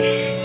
Bye.